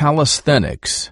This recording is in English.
calisthenics.